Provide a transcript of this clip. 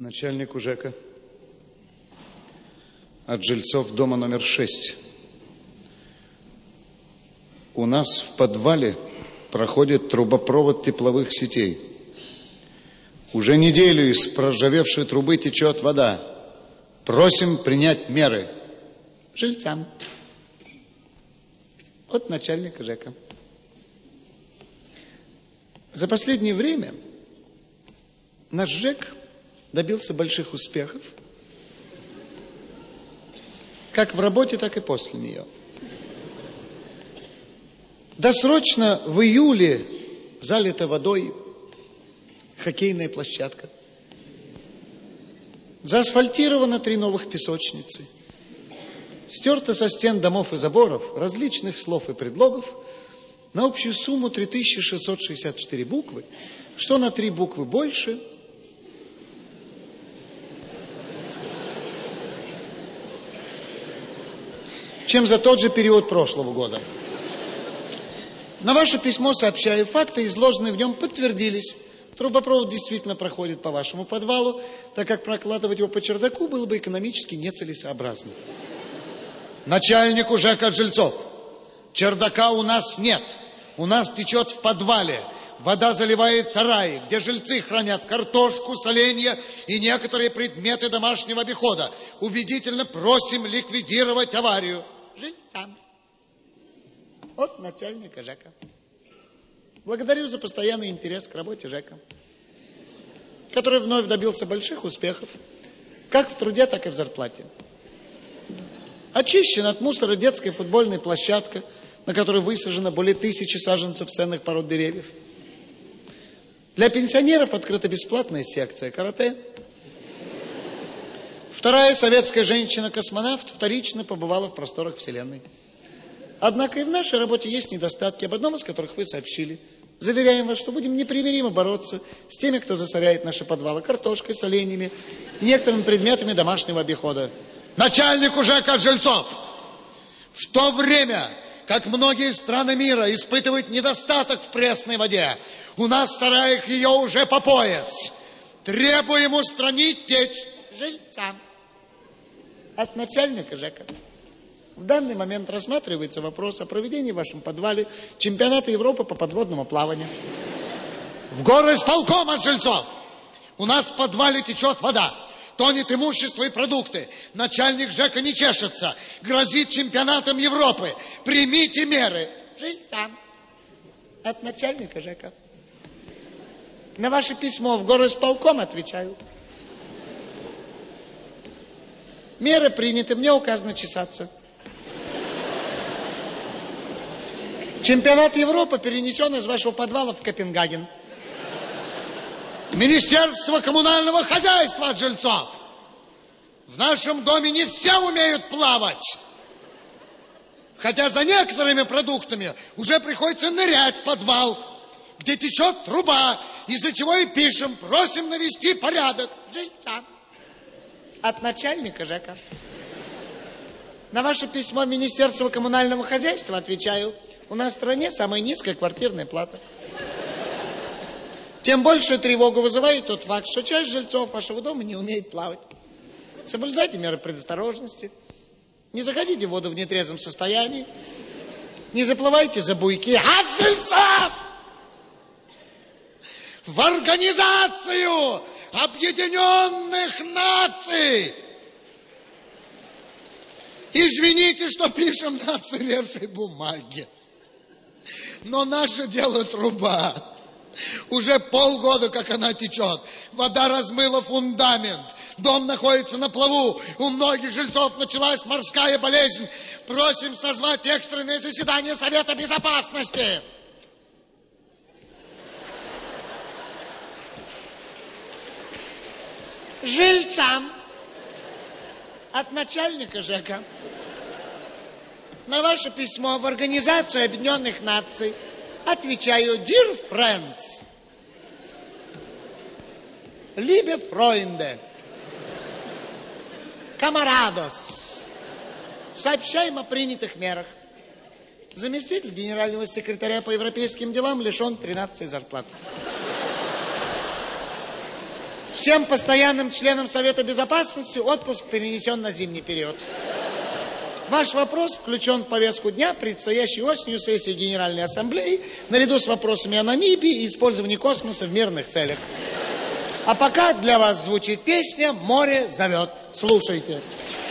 начальнику ЖЭКа от жильцов дома номер 6. У нас в подвале проходит трубопровод тепловых сетей. Уже неделю из проржавевшей трубы течет вода. Просим принять меры. Жильцам. От начальника ЖЭКа. За последнее время наш ЖЭК добился больших успехов, как в работе, так и после нее. Досрочно в июле залита водой хоккейная площадка. Заасфальтировано три новых песочницы. Стерто со стен домов и заборов различных слов и предлогов на общую сумму 3664 буквы, что на три буквы больше – чем за тот же период прошлого года. На ваше письмо сообщаю, факты, изложенные в нем, подтвердились. Трубопровод действительно проходит по вашему подвалу, так как прокладывать его по чердаку было бы экономически нецелесообразно. Начальнику ЖЭКа жильцов, чердака у нас нет. У нас течет в подвале. Вода заливает сараи, где жильцы хранят картошку, соленья и некоторые предметы домашнего обихода. Убедительно просим ликвидировать аварию жильцам. От начальника ЖЭКа. Благодарю за постоянный интерес к работе ЖЭКа, который вновь добился больших успехов, как в труде, так и в зарплате. Очищена от мусора детская футбольная площадка, на которой высажено более тысячи саженцев ценных пород деревьев. Для пенсионеров открыта бесплатная секция карате – Вторая советская женщина-космонавт вторично побывала в просторах Вселенной. Однако и в нашей работе есть недостатки, об одном из которых вы сообщили. Заверяем вас, что будем непримиримо бороться с теми, кто засоряет наши подвалы картошкой, соленьями и некоторыми предметами домашнего обихода. Начальник уже как жильцов! В то время, как многие страны мира испытывают недостаток в пресной воде, у нас в сараях ее уже по пояс. Требуем устранить течь жильцам от начальника ЖЭКа. В данный момент рассматривается вопрос о проведении в вашем подвале чемпионата Европы по подводному плаванию. В горы с полком от жильцов. У нас в подвале течет вода. Тонет имущество и продукты. Начальник ЖЭКа не чешется. Грозит чемпионатом Европы. Примите меры. Жильцам. От начальника ЖЭКа. На ваше письмо в горы с полком отвечаю. Меры приняты, мне указано чесаться. Чемпионат Европы перенесен из вашего подвала в Копенгаген. Министерство коммунального хозяйства от жильцов. В нашем доме не все умеют плавать. Хотя за некоторыми продуктами уже приходится нырять в подвал, где течет труба, из-за чего и пишем, просим навести порядок. Жильцам от начальника ЖЭКа. На ваше письмо Министерства коммунального хозяйства отвечаю. У нас в стране самая низкая квартирная плата. Тем большую тревогу вызывает тот факт, что часть жильцов вашего дома не умеет плавать. Соблюдайте меры предосторожности. Не заходите в воду в нетрезвом состоянии. Не заплывайте за буйки от жильцов! В организацию Объединенных Наций. Извините, что пишем на оцаревшей бумаге. Но наше дело труба. Уже полгода, как она течет. Вода размыла фундамент. Дом находится на плаву. У многих жильцов началась морская болезнь. Просим созвать экстренное заседание Совета Безопасности. Жильцам от начальника ЖЭКа на ваше письмо в Организацию Объединенных Наций отвечаю, dear friends, liebe Freunde, камарадос, сообщаем о принятых мерах. Заместитель генерального секретаря по европейским делам лишен 13 зарплат. Всем постоянным членам Совета Безопасности отпуск перенесен на зимний период. Ваш вопрос включен в повестку дня предстоящей осенью сессии Генеральной Ассамблеи наряду с вопросами о Намибии и использовании космоса в мирных целях. А пока для вас звучит песня «Море зовет». Слушайте. Слушайте.